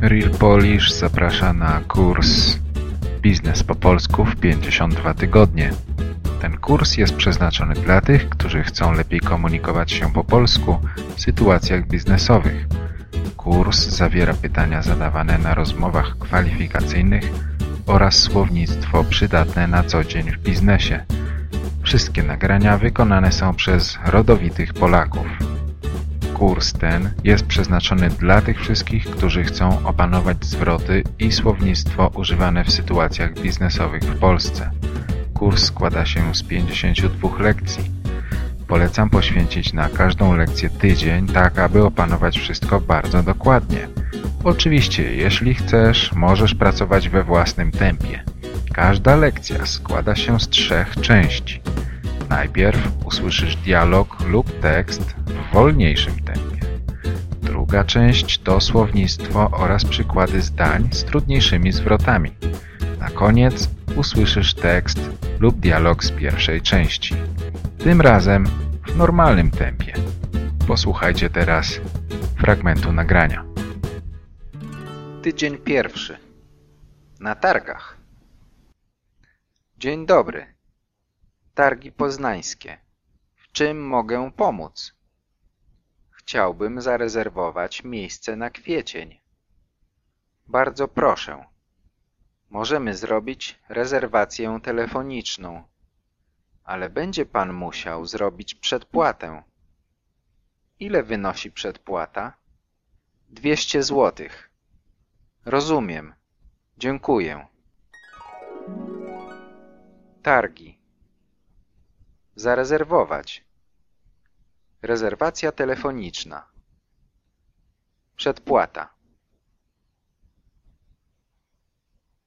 Real Polish zaprasza na kurs Biznes po polsku w 52 tygodnie. Ten kurs jest przeznaczony dla tych, którzy chcą lepiej komunikować się po polsku w sytuacjach biznesowych. Kurs zawiera pytania zadawane na rozmowach kwalifikacyjnych oraz słownictwo przydatne na co dzień w biznesie. Wszystkie nagrania wykonane są przez rodowitych Polaków. Kurs ten jest przeznaczony dla tych wszystkich, którzy chcą opanować zwroty i słownictwo używane w sytuacjach biznesowych w Polsce. Kurs składa się z 52 lekcji. Polecam poświęcić na każdą lekcję tydzień, tak aby opanować wszystko bardzo dokładnie. Oczywiście, jeśli chcesz, możesz pracować we własnym tempie. Każda lekcja składa się z trzech części. Najpierw usłyszysz dialog lub tekst w wolniejszym tempie. Druga część to słownictwo oraz przykłady zdań z trudniejszymi zwrotami. Na koniec usłyszysz tekst lub dialog z pierwszej części. Tym razem w normalnym tempie. Posłuchajcie teraz fragmentu nagrania. Tydzień pierwszy. Na targach. Dzień dobry. Targi poznańskie. W czym mogę pomóc? Chciałbym zarezerwować miejsce na kwiecień. Bardzo proszę. Możemy zrobić rezerwację telefoniczną, ale będzie pan musiał zrobić przedpłatę. Ile wynosi przedpłata? Dwieście złotych. Rozumiem. Dziękuję. Targi. Zarezerwować. Rezerwacja telefoniczna. Przedpłata.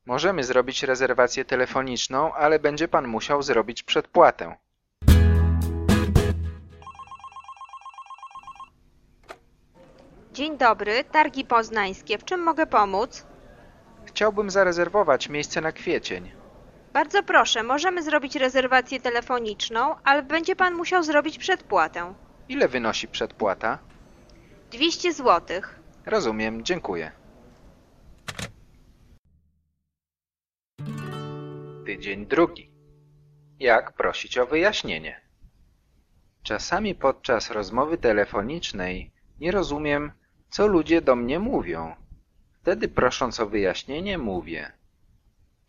Możemy zrobić rezerwację telefoniczną, ale będzie pan musiał zrobić przedpłatę. Dzień dobry, targi poznańskie. W czym mogę pomóc? Chciałbym zarezerwować miejsce na kwiecień. Bardzo proszę, możemy zrobić rezerwację telefoniczną, ale będzie pan musiał zrobić przedpłatę. Ile wynosi przedpłata? 200 zł. Rozumiem, dziękuję. Tydzień drugi. Jak prosić o wyjaśnienie? Czasami podczas rozmowy telefonicznej nie rozumiem, co ludzie do mnie mówią. Wtedy prosząc o wyjaśnienie mówię.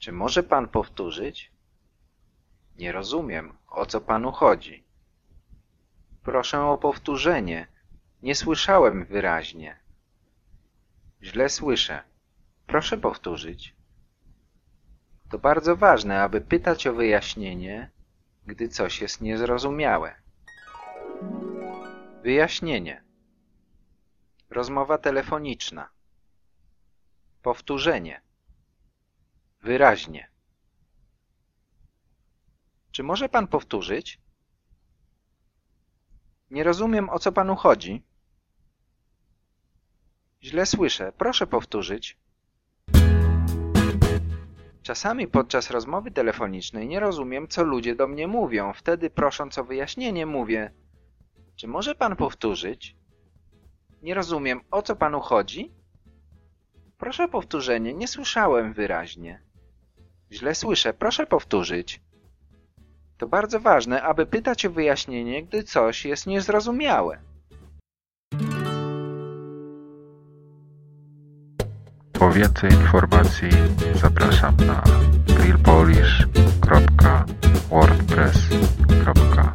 Czy może pan powtórzyć? Nie rozumiem, o co panu chodzi. Proszę o powtórzenie. Nie słyszałem wyraźnie. Źle słyszę. Proszę powtórzyć. To bardzo ważne, aby pytać o wyjaśnienie, gdy coś jest niezrozumiałe. Wyjaśnienie. Rozmowa telefoniczna. Powtórzenie. Wyraźnie. Czy może pan powtórzyć? Nie rozumiem, o co panu chodzi. Źle słyszę. Proszę powtórzyć. Czasami podczas rozmowy telefonicznej nie rozumiem, co ludzie do mnie mówią. Wtedy prosząc o wyjaśnienie mówię Czy może pan powtórzyć? Nie rozumiem, o co panu chodzi? Proszę o powtórzenie. Nie słyszałem wyraźnie. Źle słyszę, proszę powtórzyć. To bardzo ważne, aby pytać o wyjaśnienie, gdy coś jest niezrozumiałe. Po więcej informacji zapraszam na grillpolish.wordpress.com